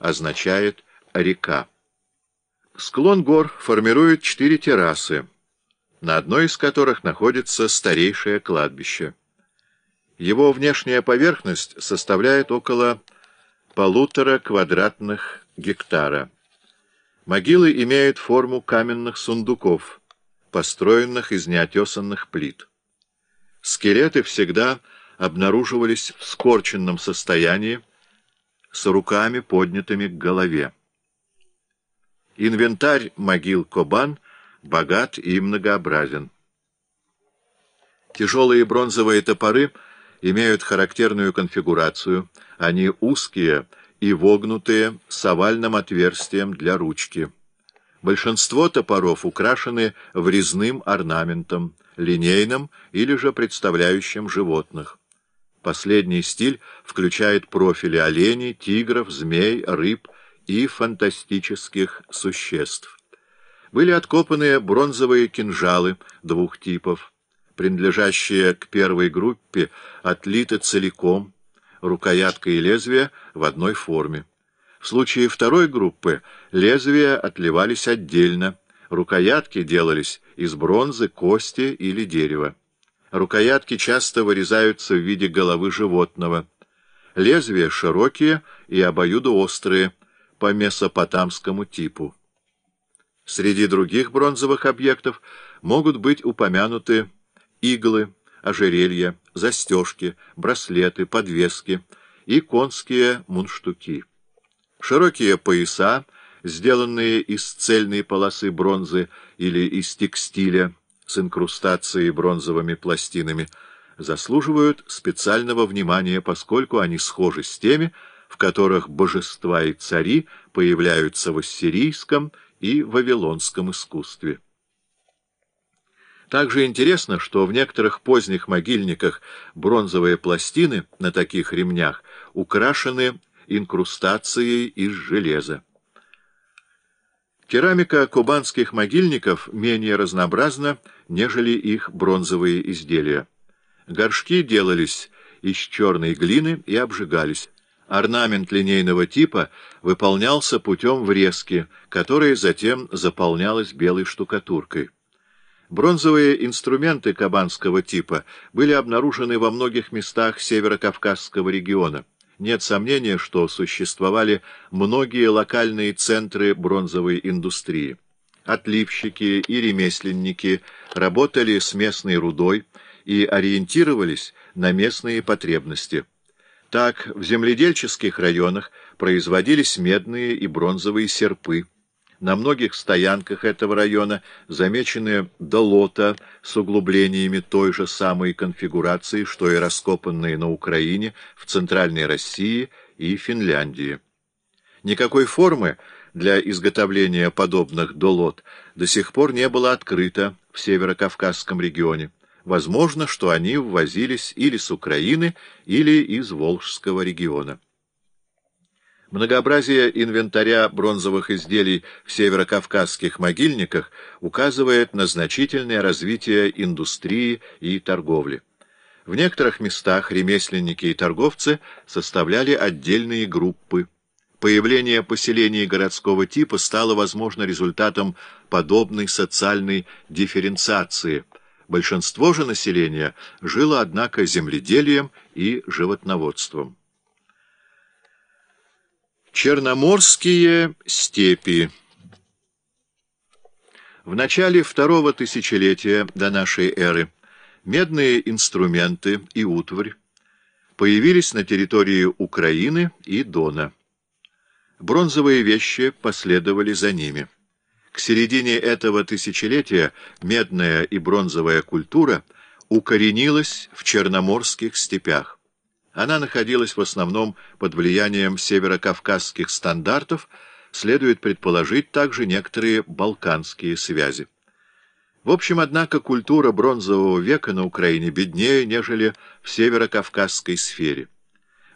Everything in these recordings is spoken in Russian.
означает «река». Склон гор формирует четыре террасы, на одной из которых находится старейшее кладбище. Его внешняя поверхность составляет около полутора квадратных гектара. Могилы имеют форму каменных сундуков, построенных из неотесанных плит. Скелеты всегда обнаруживались в скорченном состоянии, с руками поднятыми к голове. Инвентарь могил Кобан богат и многообразен. Тяжелые бронзовые топоры имеют характерную конфигурацию, они узкие и вогнутые с овальным отверстием для ручки. Большинство топоров украшены врезным орнаментом, линейным или же представляющим животных. Последний стиль включает профили оленей, тигров, змей, рыб и фантастических существ. Были откопаны бронзовые кинжалы двух типов, принадлежащие к первой группе, отлиты целиком, рукоятка и лезвие в одной форме. В случае второй группы лезвия отливались отдельно, рукоятки делались из бронзы, кости или дерева. Рукоятки часто вырезаются в виде головы животного. Лезвия широкие и обоюдоострые, по месопотамскому типу. Среди других бронзовых объектов могут быть упомянуты иглы, ожерелья, застежки, браслеты, подвески и конские мундштуки. Широкие пояса, сделанные из цельной полосы бронзы или из текстиля, с инкрустацией бронзовыми пластинами, заслуживают специального внимания, поскольку они схожи с теми, в которых божества и цари появляются в ассирийском и вавилонском искусстве. Также интересно, что в некоторых поздних могильниках бронзовые пластины на таких ремнях украшены инкрустацией из железа. Керамика кубанских могильников менее разнообразна, нежели их бронзовые изделия. Горшки делались из черной глины и обжигались. Орнамент линейного типа выполнялся путем врезки, которая затем заполнялась белой штукатуркой. Бронзовые инструменты кабанского типа были обнаружены во многих местах северокавказского региона. Нет сомнения, что существовали многие локальные центры бронзовой индустрии. Отливщики и ремесленники работали с местной рудой и ориентировались на местные потребности. Так, в земледельческих районах производились медные и бронзовые серпы. На многих стоянках этого района замечены долота с углублениями той же самой конфигурации, что и раскопанные на Украине, в Центральной России и Финляндии. Никакой формы для изготовления подобных долот до сих пор не было открыто в Северокавказском регионе. Возможно, что они ввозились или с Украины, или из Волжского региона. Многообразие инвентаря бронзовых изделий в северокавказских могильниках указывает на значительное развитие индустрии и торговли. В некоторых местах ремесленники и торговцы составляли отдельные группы. Появление поселений городского типа стало, возможно, результатом подобной социальной дифференциации. Большинство же населения жило, однако, земледелием и животноводством. Черноморские степи В начале второго тысячелетия до нашей эры медные инструменты и утварь появились на территории Украины и Дона. Бронзовые вещи последовали за ними. К середине этого тысячелетия медная и бронзовая культура укоренилась в черноморских степях. Она находилась в основном под влиянием северокавказских стандартов, следует предположить также некоторые балканские связи. В общем, однако, культура бронзового века на Украине беднее, нежели в северокавказской сфере.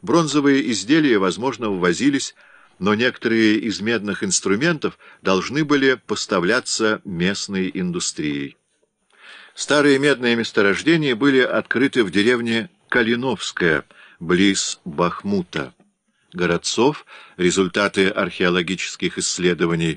Бронзовые изделия, возможно, ввозились, но некоторые из медных инструментов должны были поставляться местной индустрией. Старые медные месторождения были открыты в деревне Калиновская, близ Бахмута. городцов, результаты археологических исследований